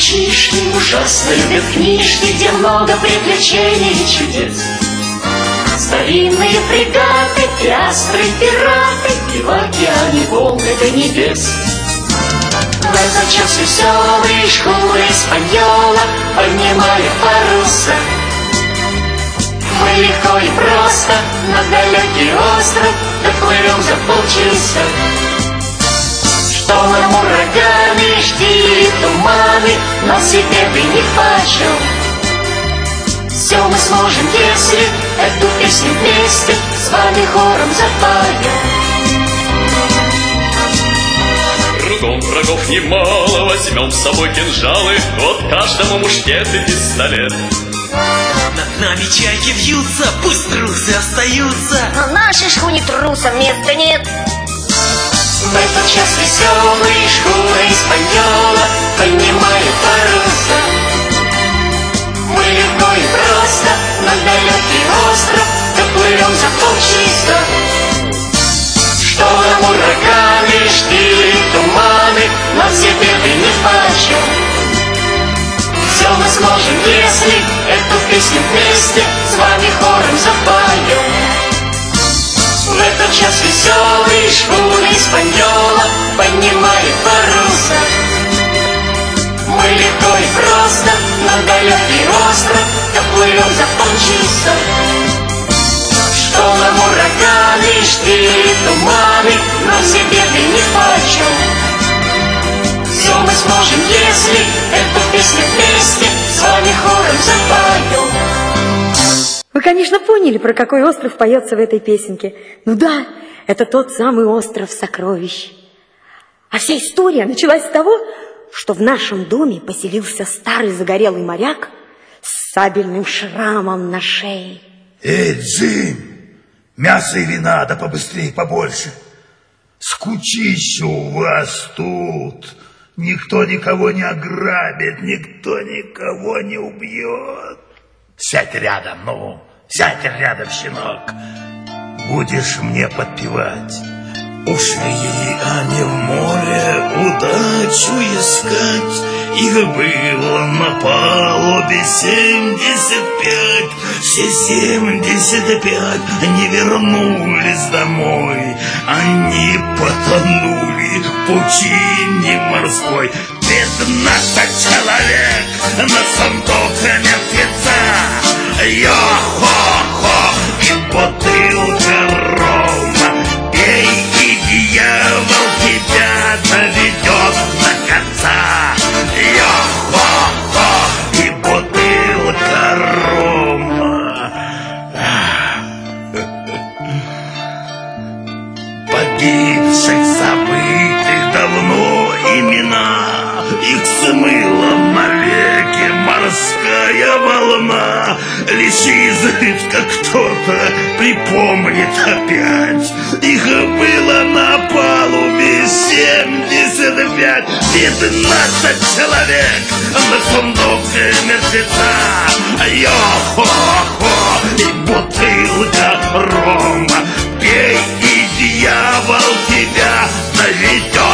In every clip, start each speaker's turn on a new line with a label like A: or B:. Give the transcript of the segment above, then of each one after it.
A: Мальчишки ужасно любят книжки, где много приключений и чудес. Старинные фрегаты, пиастры, пираты И в океане Волга до небес. В этот час веселые шхуны Испаньола Поднимают паруса Мы легко и просто На далекий остров Доплывем за полчаса Штормом, ураганы, штили, туманы Но себе ты не почел Все мы сможем, если Эту песню вместе С вами хором запоем
B: Кругом врагов немало, возьмем с собой кинжалы, Вот каждому мушкет и пистолет.
C: Над нами чайки вьются, пусть трусы остаются.
D: Но нашей шхуне трусам места нет.
A: В этот час веселые шхуны Испаньола Поднимают паруса Мы легко и просто На далекий остров Доплывем за полчаса. Шторм, ураганы, штили, туманы Но все беды ни почем Все мы сможем, если Эту песню вместе С вами хором запоем в этот час веселый шхуны Испаньола Поднимает паруса Мы легко и просто На далекий остров Доплывем за полчаса. Что нам ураганы, штили, туманы Но все беды ни почем Все мы сможем, если Эту песню вместе С вами хором запоем
E: Вы, конечно, поняли, про какой остров поется в этой песенке. Ну да, это тот самый остров сокровищ. А вся история началась с того, что в нашем доме поселился старый загорелый моряк с сабельным шрамом на шее.
F: Эй, Джим, мясо и вина, да побыстрее, побольше. Скучище у вас тут. Никто никого не ограбит, никто никого не убьет. Сядь рядом, ну, сядь рядом, щенок. Будешь мне подпевать. Ушли они в море удачу искать. Их было на палубе семьдесят пять. Все семьдесят пять не вернулись домой. Они потонули в пучине морской. Пятнадцать человек на сундук мертвеца. Йо-хо-хо бутылка рома. Пей, и дьявол тебя доведет до конца. Йо-хо-хо и бутылка рома. Погибших забытых давно имена Их смыла навеки морская волна Лишь изредка кто-то припомнит опять. Их было на палубе семьдесят пять. Пятнадцать человек. На сундуке мертвеца. Йо-хо-хо. И бутылка рома. Пей, и дьявол тебя доведет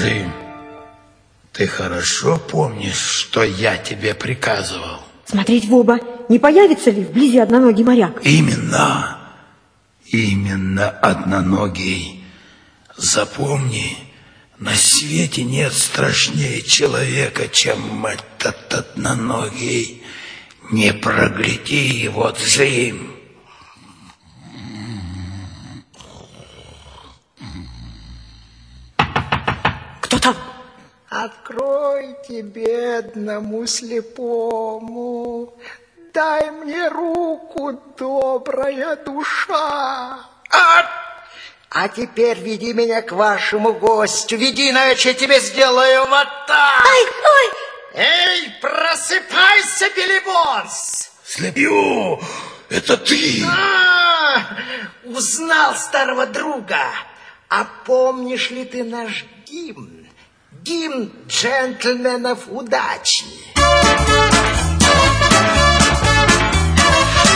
F: Джим, ты хорошо помнишь, что я тебе приказывал?
E: Смотреть в оба, не появится ли вблизи одноногий моряк?
F: Именно, именно одноногий. Запомни, на свете нет страшнее человека, чем этот одноногий. Не прогляди его, Джим.
E: Кто там?
G: Откройте бедному слепому, дай мне руку, добрая душа. А, а теперь веди меня к вашему гостю, веди, иначе я тебе сделаю вот так.
D: Ой, ой,
G: Эй, просыпайся, Белибонс!
F: Слепью, это ты!
G: А, узнал старого друга. А помнишь ли ты наш гимн? Гимн джентльменов удачи.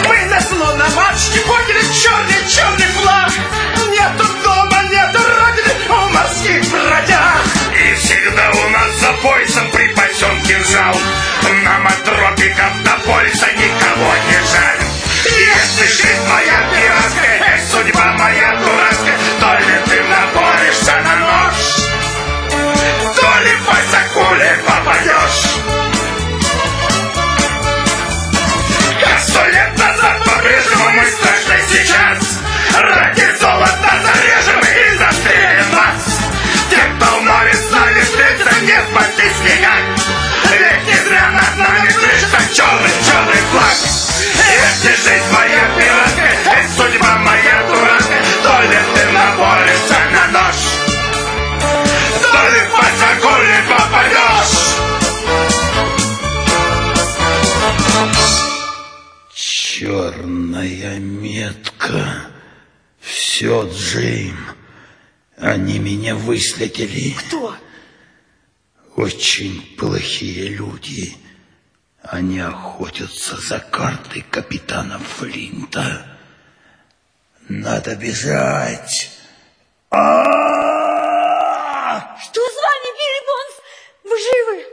G: Мы на словно мачте
F: подняли черный-черный флаг. Нету дома, нету родины у морских бродяг. Меня выследили.
E: Кто?
F: Очень плохие люди. Они охотятся за картой капитана Флинта. Надо бежать. А-а-а!
E: Что с вами, Билли Бонс? Вы живы?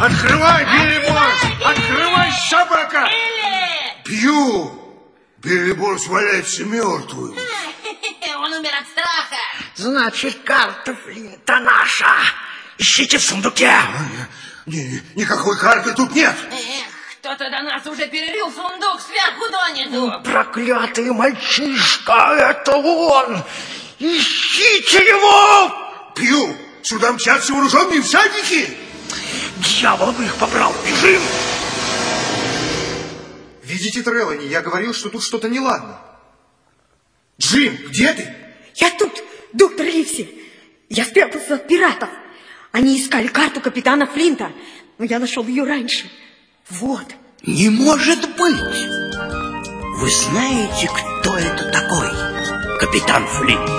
H: Открывай, Билли Бонс! Открывай, собака! Пью! Билли Бонс валяется мертвым.
D: Он умер от страха.
G: Значит, карта Флинта наша. Ищите в сундуке.
H: Ни- никакой карты тут нет.
D: Эх, кто-то до нас уже перерыл сундук сверху донизу.
G: Проклятый мальчишка, это он. Ищите его.
H: Пью! Сюда мчатся вооруженные всадники.
G: Дьявол бы их побрал. Бежим.
H: Видите, Трелани, я говорил, что тут что-то неладно. Джим, где ты?
E: Я тут, доктор Ливси. Я спрятался от пиратов. Они искали карту капитана Флинта, но я нашел ее раньше. Вот.
I: Не может быть! Вы знаете, кто это такой? Капитан Флинт.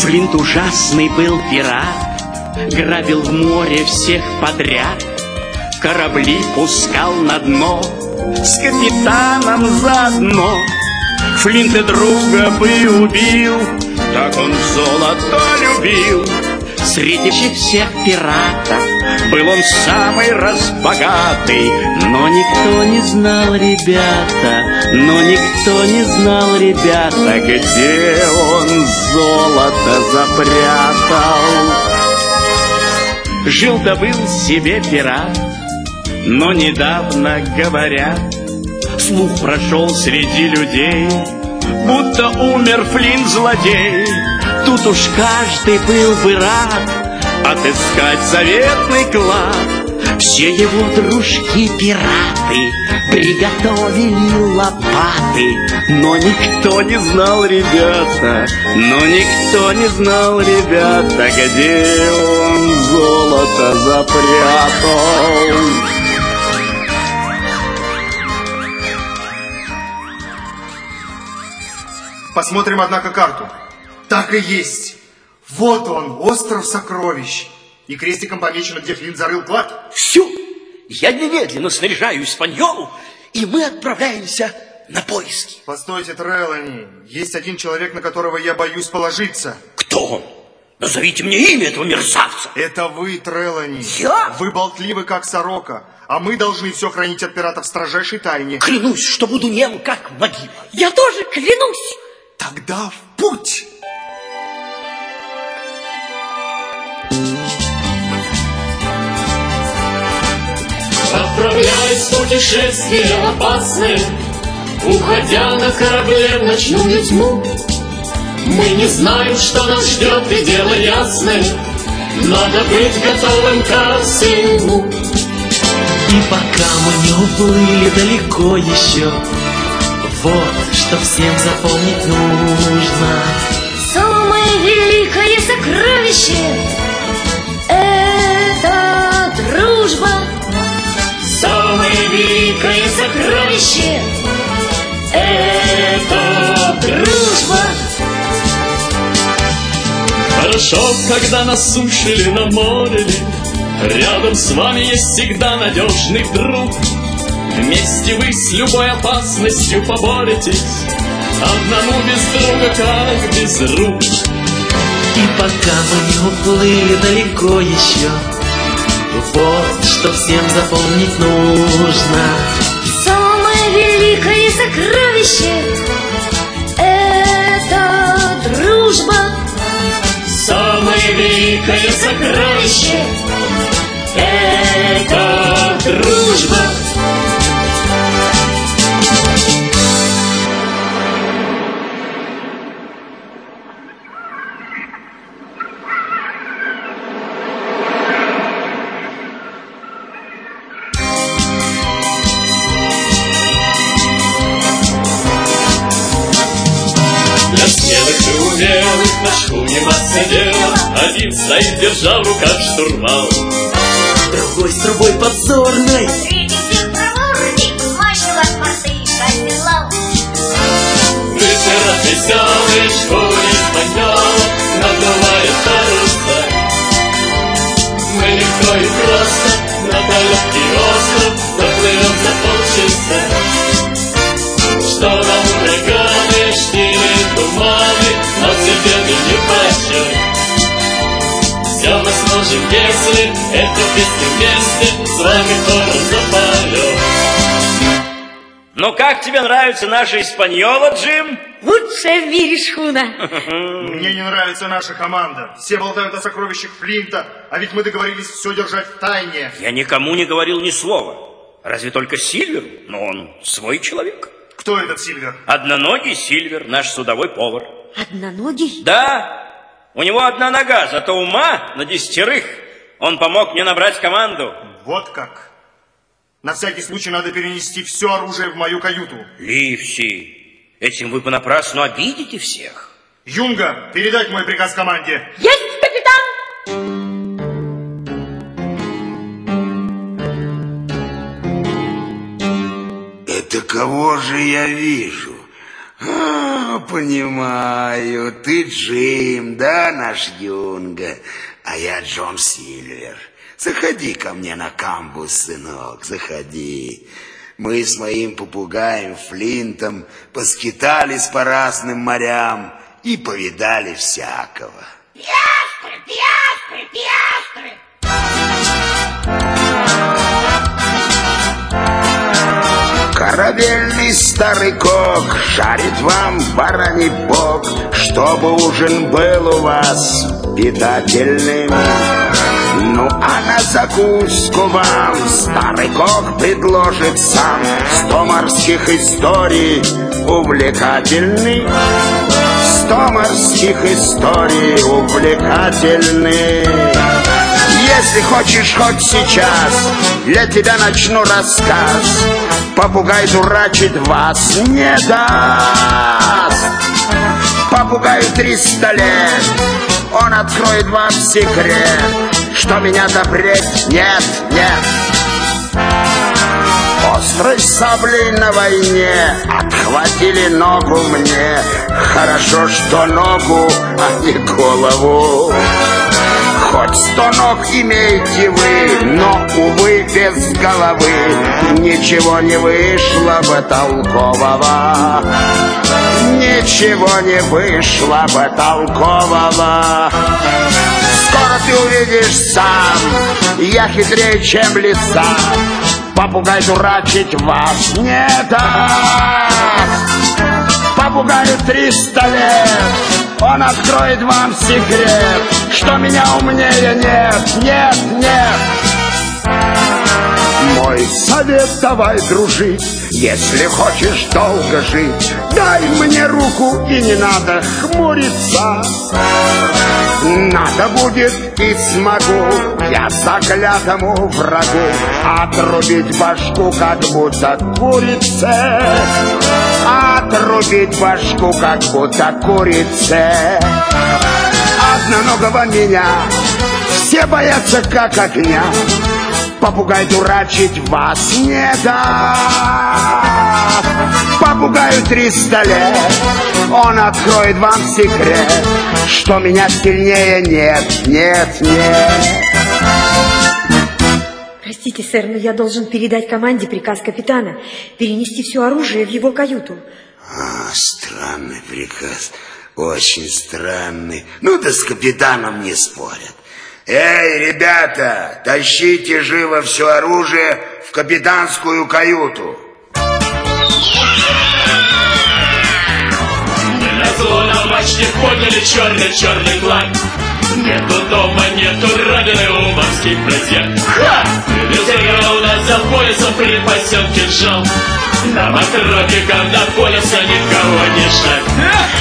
C: Флинт ужасный был пират, Грабил в море всех подряд, Корабли пускал на дно, С капитаном заодно. Флинт и друга бы убил, Так он золото любил. Среди всех пиратов Был он самый разбогатый, Но никто не знал, ребята, Но никто не знал, ребята, Где он золото запрятал. Жил да был себе пират, но недавно говорят, Слух прошел среди людей, будто умер Флинт злодей. Тут уж каждый был бы рад отыскать заветный клад. Все его дружки-пираты приготовили лопаты, но никто не знал, ребята, но никто не знал, ребята, где он золото запрятал.
H: Посмотрим, однако, карту. Так и есть. Вот он, остров сокровищ. И крестиком помечено, где Флинт зарыл клад.
I: Все, я немедленно снаряжаю Испаньолу, и мы отправляемся на поиски.
H: Постойте, Трелани. Есть один человек, на которого я боюсь положиться.
I: Кто он? Назовите мне имя этого мерзавца.
H: Это вы, Трелани.
I: Я?
H: Вы болтливы, как сорока. А мы должны все хранить от пиратов в строжайшей тайне.
I: Клянусь, что буду нем, как могила.
E: Я тоже клянусь.
H: Тогда в путь!
B: Отправляясь в путешествие опасное, Уходя на корабле в ночную тьму, Мы не знаем, что нас ждет, и дело ясное, Надо быть готовым ко всему.
C: И пока мы не уплыли далеко еще, Вот что всем запомнить нужно.
D: Самое великое сокровище – это дружба.
B: Самое великое
D: Сокровище – это дружба.
B: Хорошо, когда на суше или на море ли, Рядом с вами есть всегда надежный друг. Вместе вы с любой опасностью поборетесь, Одному без друга, как без рук.
C: И пока мы не уплыли далеко еще, Вот что всем запомнить нужно.
J: Самое великое сокровище — это дружба.
B: Самое великое сокровище —
K: normal. Нравится наша испаньола, Джим?
E: Лучшая в мире шхуна.
H: Мне не нравится наша команда. Все болтают о сокровищах Флинта, а ведь мы договорились все держать в тайне.
K: Я никому не говорил ни слова. Разве только Сильверу, но он свой человек.
H: Кто этот Сильвер?
K: Одноногий Сильвер, наш судовой повар.
E: Одноногий?
K: Да, у него одна нога, зато ума на десятерых. Он помог мне набрать команду.
H: Вот как. На всякий случай надо перенести все оружие в мою каюту.
K: Ливси, этим вы понапрасну обидите всех.
H: Юнга, передать мой приказ команде.
E: Есть, капитан!
I: Это кого же я вижу? А, понимаю, ты Джим, да, наш Юнга, а я Джон Сильвер. Заходи ко мне на камбус, сынок, заходи. Мы с моим попугаем Флинтом поскитались по разным морям и повидали всякого.
J: Пиастры, пиастры, пиастры.
I: Корабельный старый кок жарит вам бараний бок, чтобы ужин был у вас питательным. Ну а на закуску вам старый кок предложит сам Сто морских историй увлекательных Сто морских историй увлекательных если хочешь хоть сейчас, для тебя начну рассказ. Попугай дурачит вас не даст. Попугаю триста лет, он откроет вам секрет, что меня запреть нет, нет. Острой саблей на войне отхватили ногу мне. Хорошо, что ногу, а не голову. Хоть сто ног имеете вы, но, увы, без головы Ничего не вышло бы толкового Ничего не вышло бы толкового Скоро ты увидишь сам, я хитрее, чем лиса Попугай дурачить вас не даст Попугаю триста лет он откроет вам секрет, что меня умнее нет, нет, нет. Мой совет давай дружить, если хочешь долго жить. Дай мне руку и не надо хмуриться. Надо будет и смогу. Я заклятому врагу. Отрубить башку, как будто курице Отрубить башку, как будто курице Одноногого меня все боятся, как огня. Попугай дурачить вас не даст Попугаю триста лет Он откроет вам секрет Что меня сильнее нет, нет, нет
E: Простите, сэр, но я должен передать команде приказ капитана перенести все оружие в его каюту.
I: а, Странный приказ Очень странный Ну да с капитаном не спорят Эй, ребята, тащите живо все оружие в капитанскую каюту.
B: Назло на мачте подняли черный-черный флаг. Нету дома, нету родины у морских бродяг. Ха! У нас за поясом припасен кинжал. На матроке, когда полюса никого не жаль.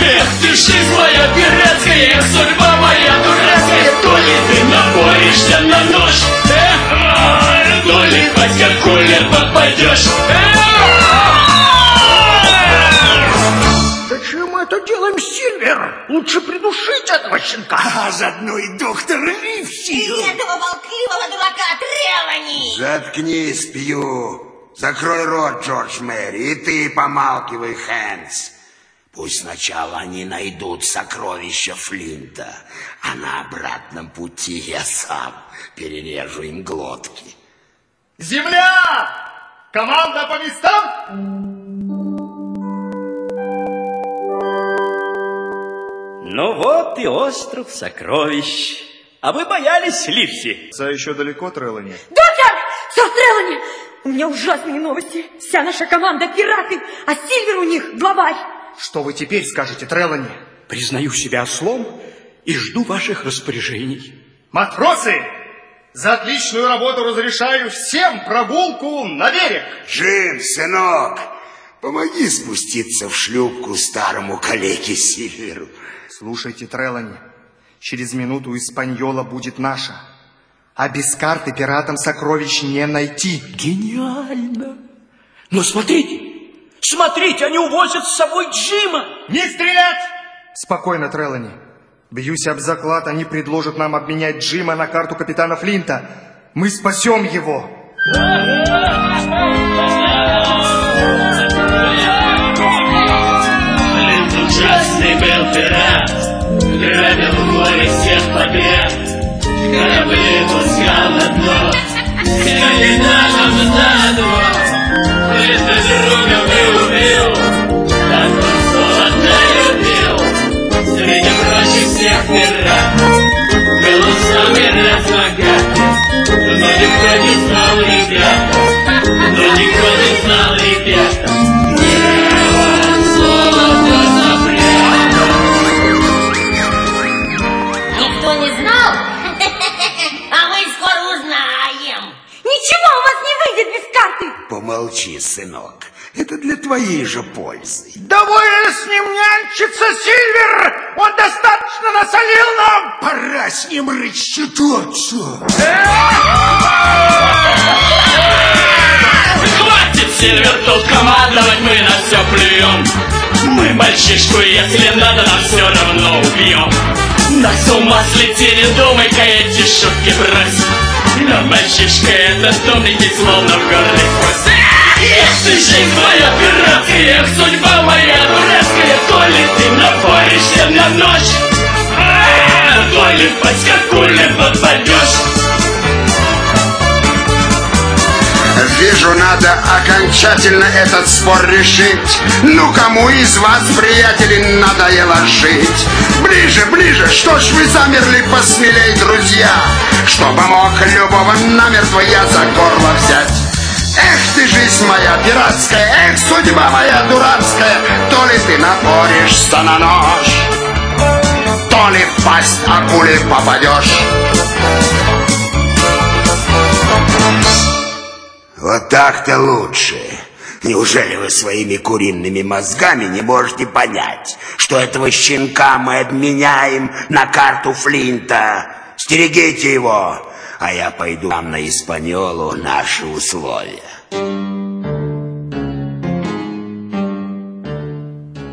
B: Эх, ты жизнь моя пиратская, эх, судьба моя дурацкая, то ли ты напоришься на нож, эх, то ли как кулер попадешь.
G: Зачем это делаем, Сильвер? Лучше придушить этого щенка.
I: А заодно и доктор Ливси.
J: И этого болтливого дурака Трелани!
I: Заткнись, Пью. Закрой рот, Джордж Мэри, и ты помалкивай, Хэнс. Пусть сначала они найдут сокровища Флинта, а на обратном пути я сам перережу им глотки.
H: Земля! Команда по местам?
K: Ну вот и остров сокровищ. А вы боялись, Ливси?
H: За еще далеко, Трелани?
E: Доктор! Сэр Трелани! У меня ужасные новости. Вся наша команда пираты, а Сильвер у них главарь.
H: Что вы теперь скажете, Трелани?
L: Признаю себя ослом и жду ваших распоряжений.
H: Матросы! За отличную работу разрешаю всем прогулку на берег.
I: Джим, сынок, помоги спуститься в шлюпку старому калеке Сильверу.
H: Слушайте, Трелани, через минуту Испаньола будет наша. А без карты пиратам сокровищ не найти.
L: Гениально! Но смотрите, смотрите, они увозят с собой Джима.
H: Не стрелять! Спокойно, Трелани. Бьюсь об заклад, они предложат нам обменять Джима на карту капитана Флинта. Мы спасем его.
B: Флинт ужасный был пират, грабил в море всех подряд. Корабли пускал на дно, капитаном на дно. Флинта друга вырубил, так он золото любил. Среди прочих всех пират был он самый размагатый. Но никто не знал, ребята, но никто не знал, ребята,
I: Помолчи, сынок. Это для твоей же пользы.
G: Довольно с ним нянчиться, Сильвер! Он достаточно насолил нам!
I: Пора с ним рассчитаться.
B: Хватит, Сильвер, тут командовать, мы на все плюем. Мы мальчишку, если надо, нам все равно убьем. На с ума слетели, думай-ка эти шутки брось. Но мальчишка этот ведь словно в горле кость. Жизнь моя пиратская, судьба моя дурацкая, ли ты напоришься на ночь, а, то ли под скакулем попадешь.
I: Вижу, надо окончательно этот спор решить. Ну, кому из вас, приятели, надоело жить? Ближе, ближе, что ж вы замерли посмелей, друзья? Чтобы мог любого намертво я за горло взять. Эх ты, жизнь моя пиратская, эх, судьба моя дурацкая, то ли ты напоришься на нож, то ли в пасть акуле попадешь. Вот так-то лучше. Неужели вы своими куриными мозгами не можете понять, что этого щенка мы обменяем на карту Флинта? Стерегите его, а я пойду там на Испаньолу наши условия.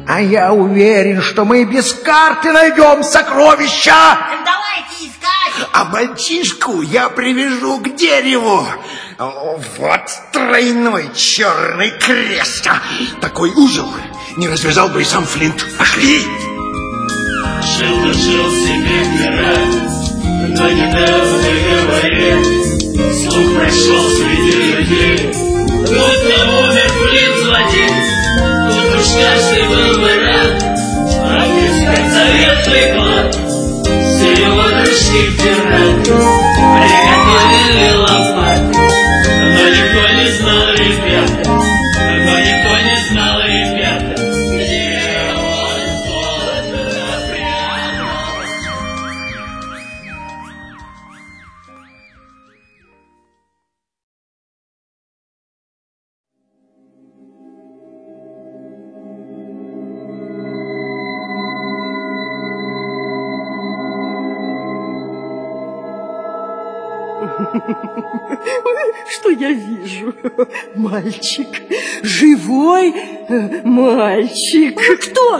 G: А я уверен, что мы без карты найдем сокровища.
J: Давайте искать.
I: А мальчишку я привяжу к дереву.
F: Вот тройной черный крест. Такой узел не развязал бы и сам Флинт. Пошли!
B: Жил-жил себе пират, но недавно говорил, слух прошел среди людей. Будто умер Флинт злодей, тут уж каждый был бы а без конца ветрый клад, силен подружки пираты Приготовили лопаты
M: Что я вижу? Мальчик. Живой э, мальчик.
E: Кто?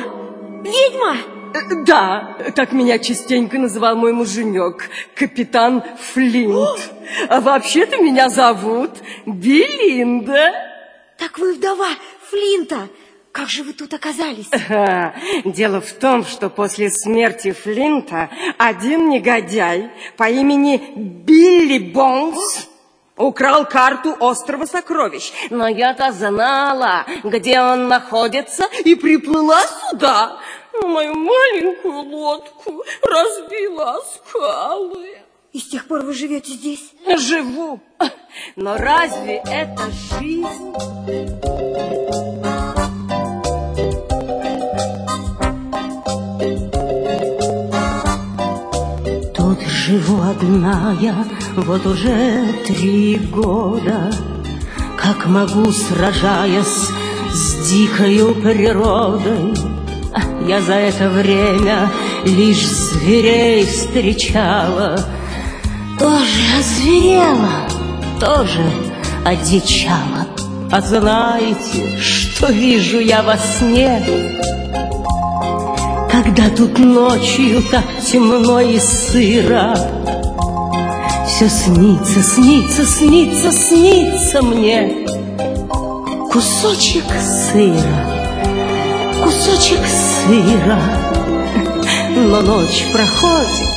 E: Ведьма?
M: Э, Да, так меня частенько называл мой муженек, капитан Флинт. А вообще-то меня зовут Белинда.
E: Так вы вдова Флинта. Как же вы тут оказались?
M: Дело в том, что после смерти Флинта один негодяй по имени Билли Бонс украл карту острова сокровищ. Но я-то знала, где он находится, и приплыла сюда. Но Мою маленькую лодку разбила о скалы.
E: И с тех пор вы живете здесь?
M: Живу. Но разве это жизнь? Тут живу одна я, вот уже три года, Как могу, сражаясь с дикою природой. Я за это время лишь зверей встречала, Тоже озверела, тоже одичала. А знаете, что вижу я во сне? Когда тут ночью так темно и сыро, Все снится, снится, снится, снится мне. Кусочек сыра, кусочек сыра. Но ночь проходит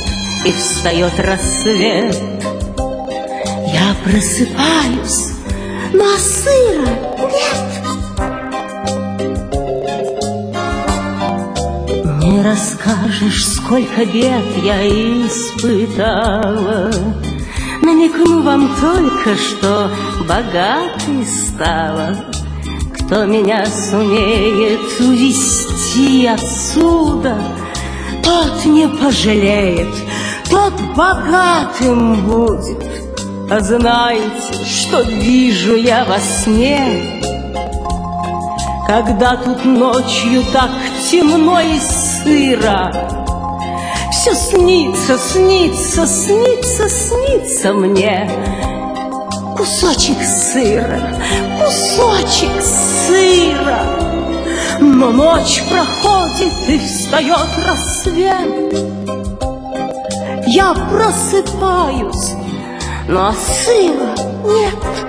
M: и встает рассвет. Я просыпаюсь, но сыра. нет Расскажешь, сколько бед я испытала. Намекну вам только, что богатой стала. Кто меня сумеет увести отсюда, тот не пожалеет, тот богатым будет. А знаете, что вижу я во сне? Когда тут ночью так темно и сыро, Все снится, снится, снится, снится мне. Кусочек сыра, кусочек сыра, Но ночь проходит и встает рассвет. Я просыпаюсь, но сыра нет.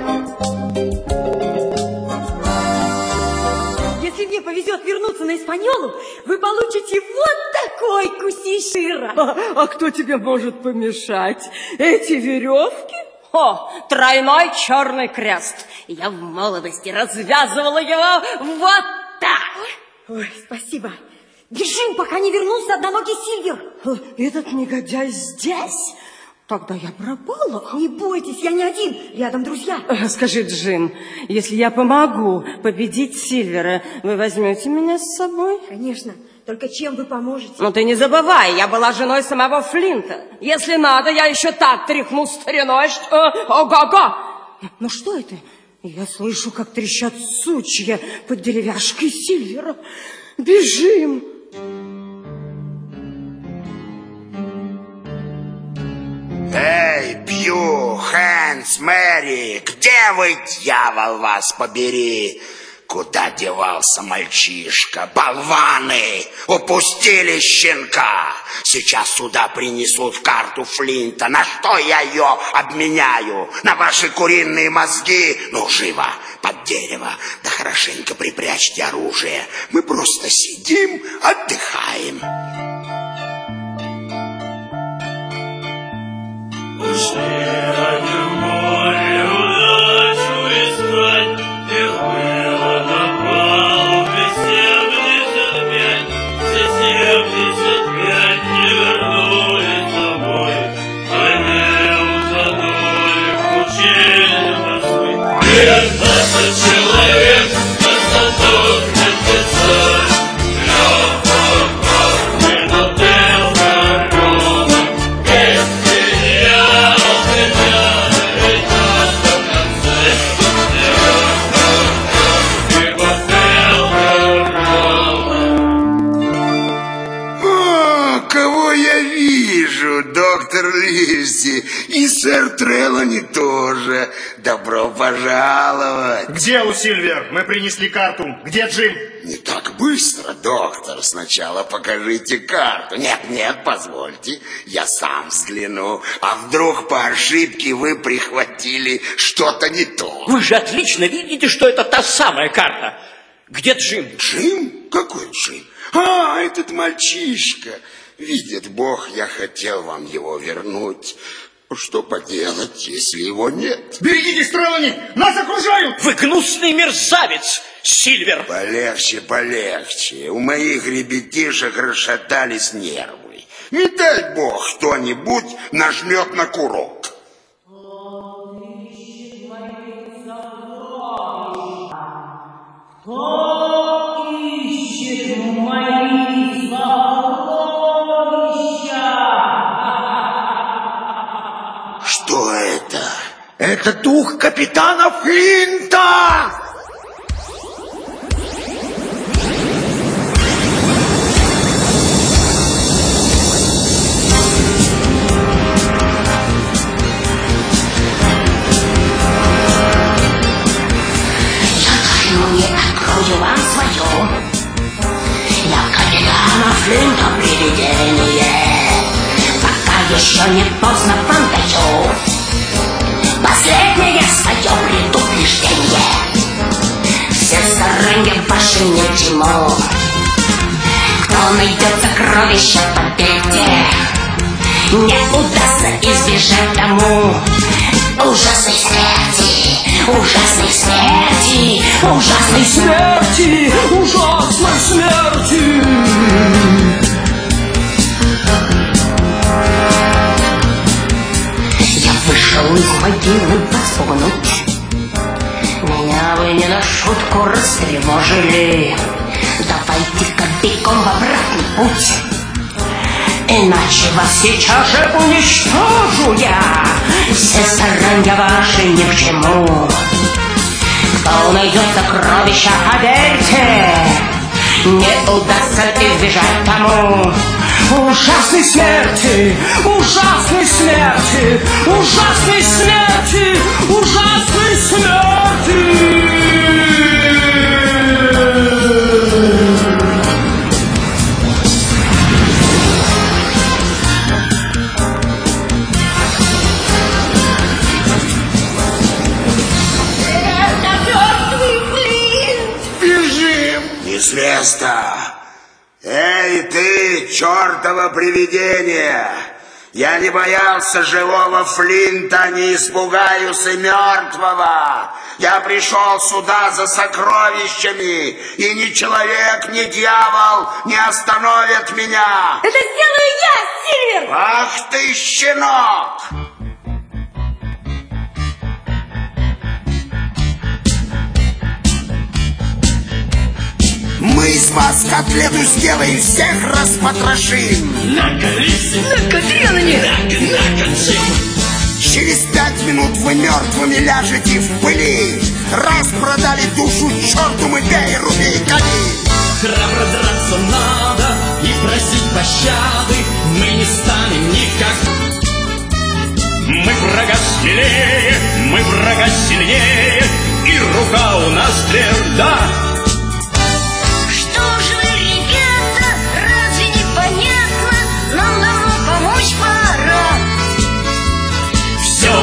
E: Если мне повезет вернуться на Испаньолу, вы получите вот такой кусич сыра.
M: А, а кто тебе может помешать? Эти веревки? О, тройной черный крест. Я в молодости развязывала его вот так.
E: Ой, спасибо. Бежим, пока не вернулся одноногий Сильвер.
M: Этот негодяй здесь? Тогда я пропала.
E: Не бойтесь, я не один. Рядом друзья.
M: Э, Скажи, Джим, если я помогу победить Сильвера, вы возьмете меня с собой?
E: Конечно. Только чем вы поможете?
M: Но ты не забывай, я была женой самого Флинта. Если надо, я еще так тряхну стариной, что... э, Ого-го! Ну что это? Я слышу, как трещат сучья под деревяшкой Сильвера. Бежим!
I: Пью, Хэнс, Мэри, где вы, дьявол, вас побери? Куда девался мальчишка? Болваны! Упустили щенка! Сейчас сюда принесут карту Флинта. На что я ее обменяю? На ваши куриные мозги? Ну, живо, под дерево. Да хорошенько припрячьте оружие. Мы просто сидим, отдыхаем.
B: Ушли
I: сэр Трелани тоже. Добро пожаловать.
H: Где Лусильвер? Мы принесли карту. Где Джим?
I: Не так быстро, доктор. Сначала покажите карту. Нет, нет, позвольте, я сам взгляну. А вдруг по ошибке вы прихватили что-то не то?
L: Вы же отлично видите, что это та самая карта. Где Джим?
I: Джим? Какой Джим? А, этот мальчишка. Видит Бог, я хотел вам его вернуть. Что поделать, если его нет?
H: Берегитесь, Трелани! Нас окружают!
L: Вы гнусный мерзавец, Сильвер!
I: Полегче, полегче. У моих ребятишек расшатались нервы. Не дай Бог, кто-нибудь нажмет на курок.
M: Кто ищет мои сокровища?
I: Это
G: дух капитана Флинта!
N: Я не открою вам свое. Я капитана Флинта привидение. Пока еще не поздно чему. Кто найдет сокровища, поверьте, не удастся избежать тому ужасной смерти, ужасной смерти, ужасной смерти,
L: ужасной смерти.
N: Я вышел из могилы посунуть. Меня вы не на шутку растревожили. Давайте-ка бегом в обратный путь. Иначе вас сейчас же уничтожу я. Все старания ваши ни к чему. Кто найдет сокровища, поверьте, не удастся избежать тому.
L: Ужасной смерти, ужасной смерти, ужасной
I: чертово привидение! Я не боялся живого Флинта, не испугаюсь и мертвого. Я пришел сюда за сокровищами, и ни человек, ни дьявол не остановят меня.
E: Это сделаю я, Сильвер!
I: Ах ты, щенок! Из вас котлету сделаем, всех распотрошим.
L: Наколись,
E: Накотрелани!
L: накончим.
I: Через пять минут вы мертвыми ляжете в пыли. Раз продали душу черту мы бей, руби и кали.
K: Храбро драться надо и просить пощады Мы не станем никак Мы врага смелее, мы врага сильнее И рука у нас тверда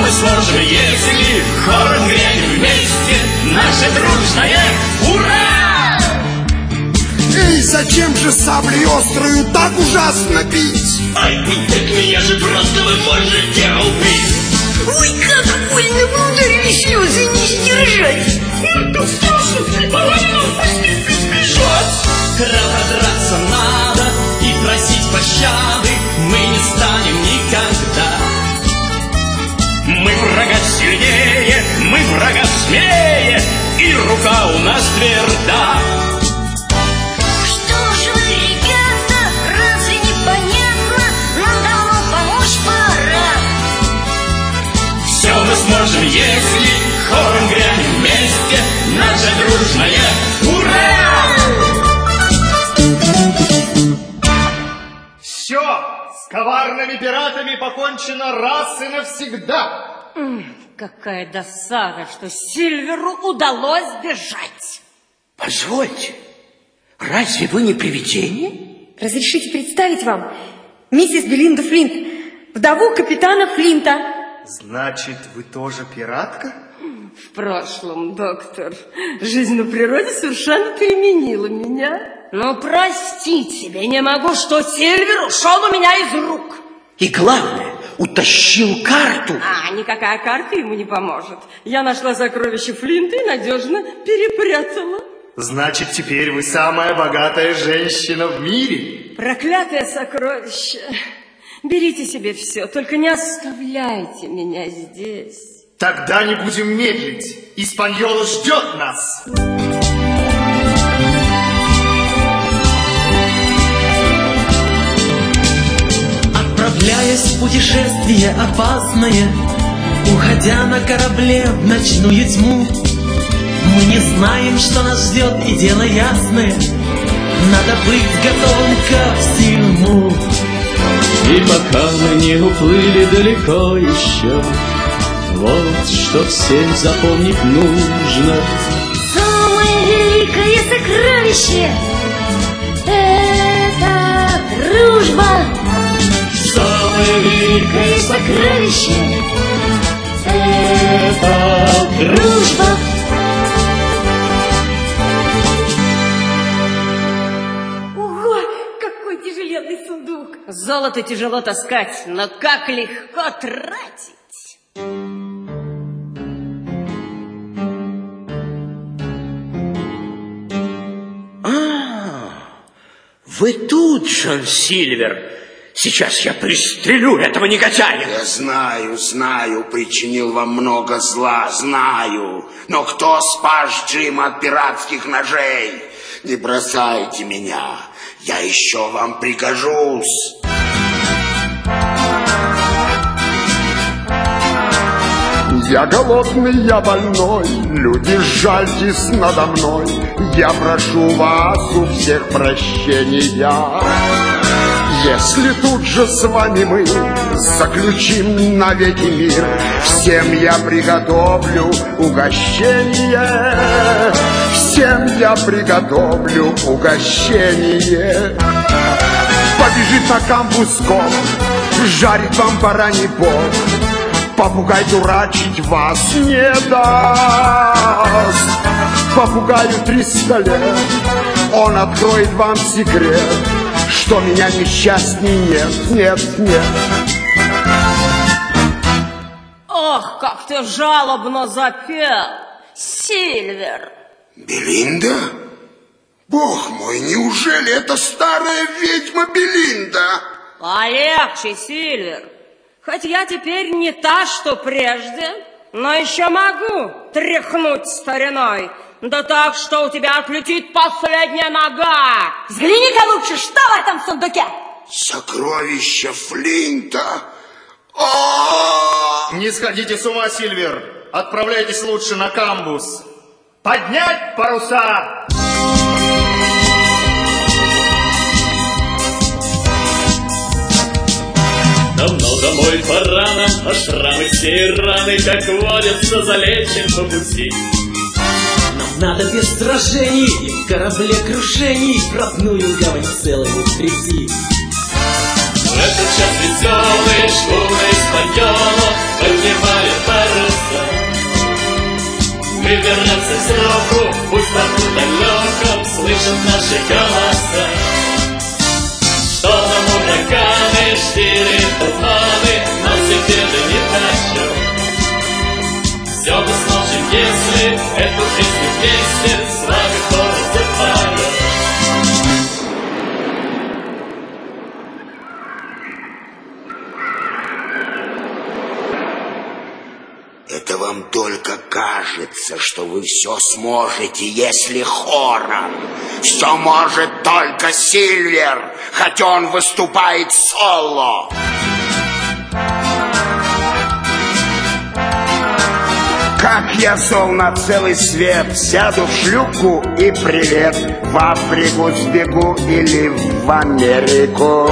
K: мы сможем, если хором грянем вместе Наше дружное ура!
I: Эй, зачем же саблей острую так ужасно бить?
K: Ай, так меня же просто вы можете убить
E: Ой, как больно вы ударили слезы не сдержать!
K: Это страшно, не бежать Храбро драться надо и просить пощады Мы не станем никогда Мы врага сильнее, мы врага смелее И рука у нас тверда
J: Что же вы, ребята, разве не понятно? Нам давно помочь пора.
K: Все мы сможем, если хором грянем вместе Наше дружное ура!
H: Коварными пиратами покончено раз и навсегда.
O: Какая досада, что Сильверу удалось бежать.
L: Позвольте, разве вы не привидение?
E: Разрешите представить вам миссис Белинда Флинт, вдову капитана Флинта.
H: Значит, вы тоже пиратка?
O: В прошлом, доктор, жизнь на природе совершенно переменила меня. Но простить себе не могу, что Сильвер ушел у меня из рук.
L: И главное, утащил карту.
O: А, никакая карта ему не поможет. Я нашла сокровище Флинта и надежно перепрятала.
H: Значит, теперь вы самая богатая женщина в мире.
O: Проклятое сокровище. Берите себе все, только не оставляйте меня здесь.
H: Тогда не будем медлить. Испаньола ждет нас.
P: Отправляясь в путешествие опасное, Уходя на корабле в ночную тьму, Мы не знаем, что нас ждет, и дело ясное, Надо быть готовым ко всему.
B: И пока мы не уплыли далеко еще, Вот что всем запомнить нужно.
J: Самое великое сокровище — это дружба.
B: Великое
J: сокровище — это дружба.
E: Ого, какой тяжеленный сундук.
O: Золото тяжело таскать, но как легко тратить.
L: А, вы тут, Джон Сильвер. Сейчас я пристрелю этого негодяя.
I: Я знаю, знаю, причинил вам много зла, знаю. Но кто спас Джима от пиратских ножей? Не бросайте меня, я еще вам пригожусь.
Q: Я голодный, я больной, люди, жальтесь надо мной. Я прошу вас у всех прощения. Если тут же с вами мы заключим навеки мир, Всем я приготовлю угощение, Всем я приготовлю угощение. Побежит на камбус кот, жарит вам бараний бок, Попугай дурачить вас не даст. Попугаю триста лет, он откроет вам секрет, Что меня несчастней нет, нет, нет.
O: Ох, как ты жалобно запел, Сильвер.
I: Белинда? Бог мой, неужели это старая ведьма Белинда?
O: Полегче, Сильвер. Хоть я теперь не та, что прежде, но еще могу тряхнуть стариной. Да так, что у тебя отлетит последняя нога.
E: Взгляни-ка лучше, что в этом сундуке?
I: Сокровище Флинта? О!
H: Не сходите с ума, Сильвер. Отправляйтесь лучше на камбус. Поднять паруса!
B: Давно домой пора нам, а шрамы все и раны, как водятся, залечим по пути.
P: Надо без сражений и в корабле крушений родную гавань целую прийти.
B: В этот час веселые шхуны Испаньола поднимают паруса. Мы вернемся в сроку, пусть там далеко слышат наши голоса. Что нам ураганы, штили, туманы, нам все беды не тащат. Все мы если эту песню вместе с хором запоем.
I: Это вам только кажется, что вы все сможете, если хором. Все может только Сильвер, хотя он выступает соло. Как я зол на целый свет, сяду в шлюпку и привет. В Африку сбегу или в Америку.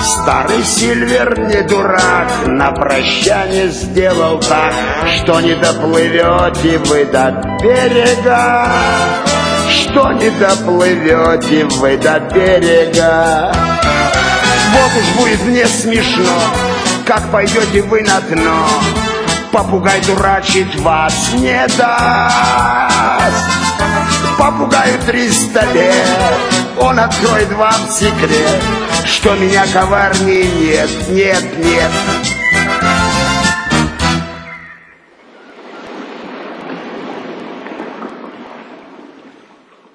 I: Старый Сильвер не дурак, на прощание сделал так, что не доплывете вы до берега, что не доплывете вы до берега. Вот уж будет мне смешно, как пойдете вы на дно, попугай дурачить вас не даст. Попугаю триста лет, он откроет вам секрет, что меня коварнее нет, нет, нет.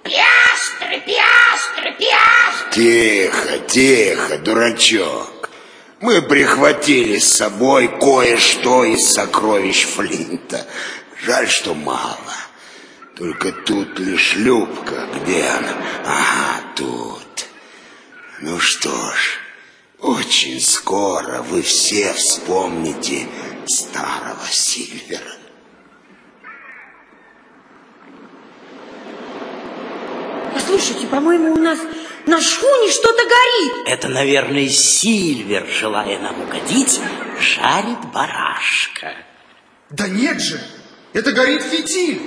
J: Пиастры, пиастры, пиастры!
I: Тихо, тихо, дурачок. Мы прихватили с собой кое-что из сокровищ Флинта. Жаль, что мало. Только тут лишь Любка. Где она? Ага, тут. Ну что ж, очень скоро вы все вспомните старого Сильвера.
E: Послушайте, по-моему, у нас на шхуне что-то горит.
L: Это, наверное, Сильвер, желая нам угодить, жарит барашка.
H: Да нет же, это горит фитиль.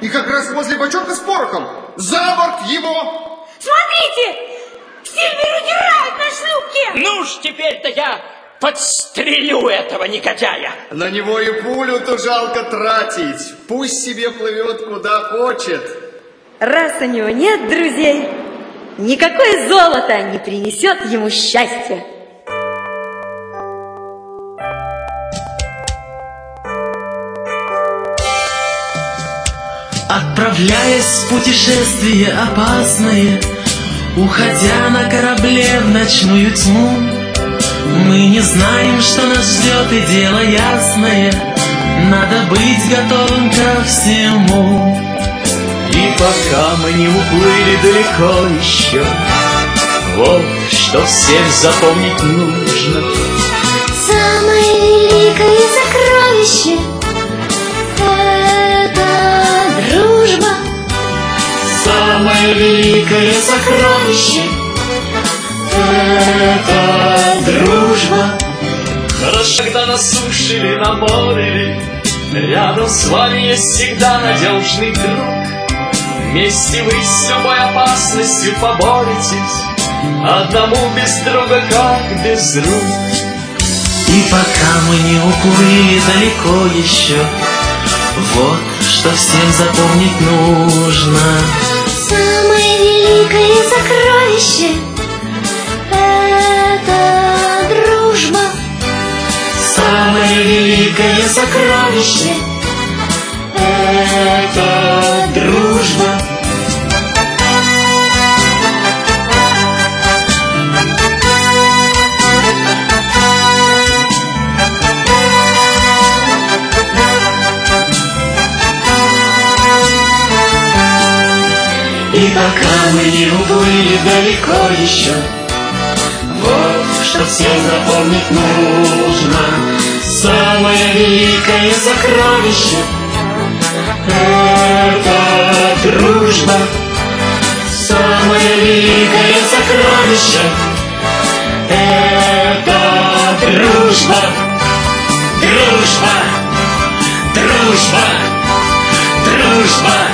H: И как раз возле бочонка с порохом. За борт его!
K: Смотрите! Сильвер удирает на шлюпке!
L: Ну уж теперь-то я подстрелю этого негодяя.
H: На него и пулю-то жалко тратить. Пусть себе плывет куда хочет.
E: Раз у него нет друзей, никакое золото не принесет ему счастья.
P: Отправляясь в путешествие опасное, Уходя на корабле в ночную тьму, Мы не знаем, что нас ждет, и дело ясное, Надо быть готовым ко всему.
A: И пока мы не уплыли далеко еще, Вот что всем запомнить нужно.
J: Самое великое сокровище — это дружба.
A: Самое великое сокровище — это дружба. Хорошо, когда на суше или на море ли, Рядом с вами есть всегда надежный друг. Вместе вы с любой опасностью поборетесь, Одному без друга, как без рук.
P: И пока мы не уплыли далеко еще, Вот что всем запомнить нужно.
J: Самое великое сокровище — это дружба.
A: Самое великое сокровище — это дружба.
P: И пока мы не уплыли далеко еще, Вот что всем запомнить нужно.
A: Самое великое сокровище — это дружба. Самое великое сокровище — это дружба. Дружба, дружба, дружба.